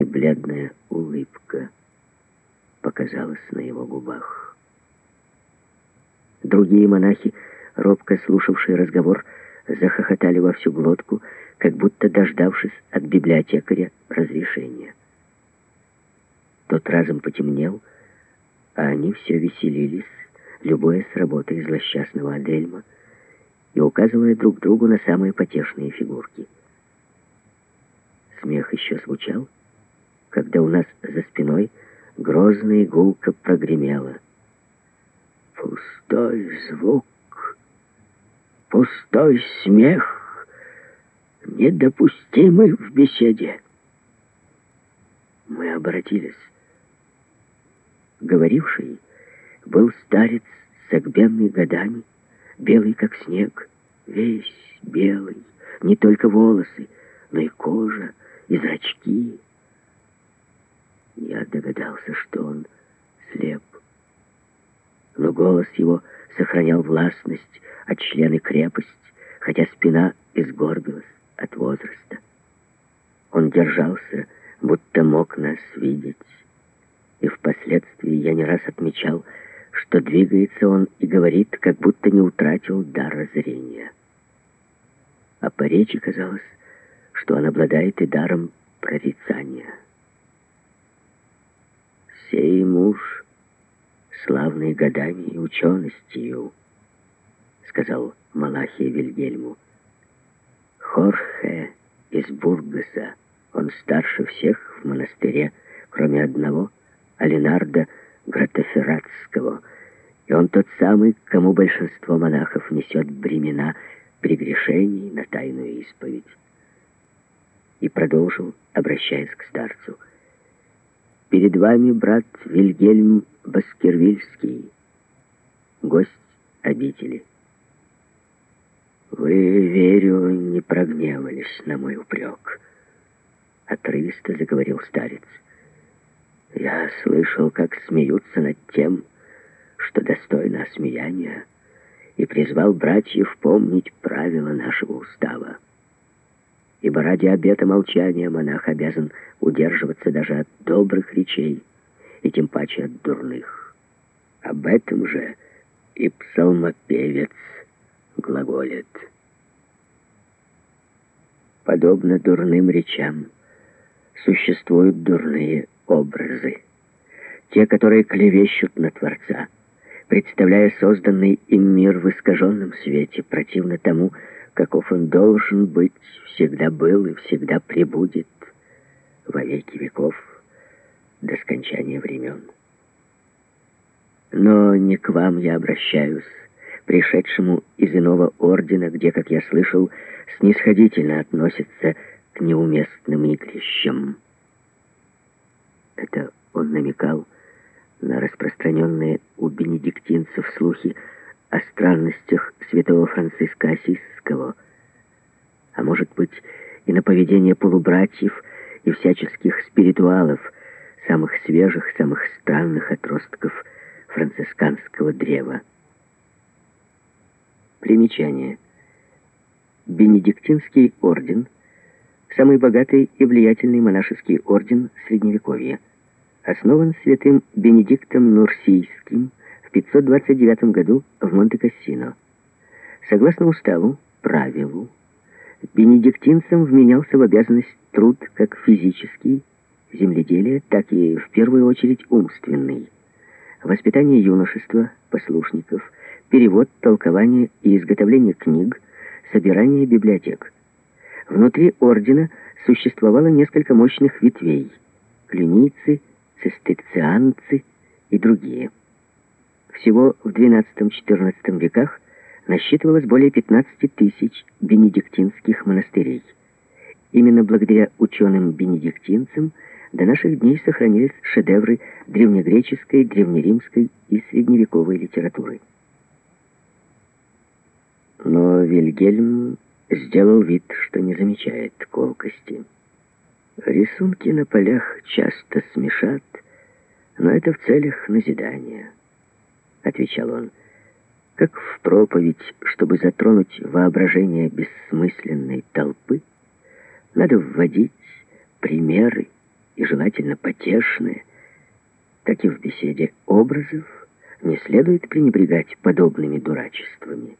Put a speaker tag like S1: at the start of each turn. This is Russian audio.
S1: и бледная улыбка показалась на его губах. Другие монахи, робко слушавшие разговор, захохотали во всю глотку, как будто дождавшись от библиотекаря разрешения. Тот разом потемнел, а они все веселились, любое с работой злосчастного Адельма и указывая друг другу на самые потешные фигурки. Смех еще звучал, когда у нас за спиной грозно и гулко прогремело. Пустой звук, пустой смех, недопустимый в беседе. Мы обратились. Говоривший был старец с огбенными годами, белый как снег, весь белый, не только волосы, но и кожа, и зрачки. Я догадался, что он слеп. Но голос его сохранял властность, а члены крепость, хотя спина изгорбилась от возраста. Он держался, будто мог нас видеть. И впоследствии я не раз отмечал, что двигается он и говорит, как будто не утратил дара зрения. А по речи казалось, что он обладает и даром прорицания. Сей муж, славный годами и ученостью, сказал Малахия Вильгельму. Хорхе из Бургаса, он старше всех в монастыре, кроме одного, Алинарда Гратофератского, и он тот самый, кому большинство монахов несет бремена прегрешений на тайную исповедь. И продолжил, обращаясь к старцу. «Перед вами брат Вильгельм Баскервильский, гость обители. Вы, верю, не прогневались на мой упрек». Отрывисто заговорил старец. «Я слышал, как смеются над тем, что достойно осмеяния, и призвал братьев помнить правила нашего устава. Ибо ради обета молчания монах обязан удерживаться даже от добрых речей, и тем паче от дурных. Об этом же и псалмопевец глаголит. Подобно дурным речам существуют дурные образы. Те, которые клевещут на Творца — представляя созданный им мир в искаженном свете, противно тому, каков он должен быть, всегда был и всегда пребудет во веки веков до скончания времен. Но не к вам я обращаюсь, пришедшему из иного ордена, где, как я слышал, снисходительно относятся к неуместным игрищам. Это он намекал, на распространенные у бенедиктинцев слухи о странностях святого Франциска Осисского, а может быть и на поведение полубратьев и всяческих спиритуалов, самых свежих, самых странных отростков францисканского древа. Примечание. Бенедиктинский орден – самый богатый и влиятельный монашеский орден Средневековья – основан святым Бенедиктом Нурсийским в 529 году в Монте-Кассино. Согласно уставу, правилу, бенедиктинцам вменялся в обязанность труд как физический, земледелие, так и, в первую очередь, умственный. Воспитание юношества, послушников, перевод, толкование и изготовление книг, собирание библиотек. Внутри ордена существовало несколько мощных ветвей – клиницы, цистецианцы и другие. Всего в XII-XIV веках насчитывалось более 15 тысяч бенедиктинских монастырей. Именно благодаря ученым-бенедиктинцам до наших дней сохранились шедевры древнегреческой, древнеримской и средневековой литературы. Но Вильгельм сделал вид, что не замечает колкости. Рисунки на полях часто смешат, но это в целях назидания, отвечал он. Как в проповедь, чтобы затронуть воображение бессмысленной толпы, надо вводить примеры и желательно потешное, так и в беседе образов не следует пренебрегать подобными дурачествами.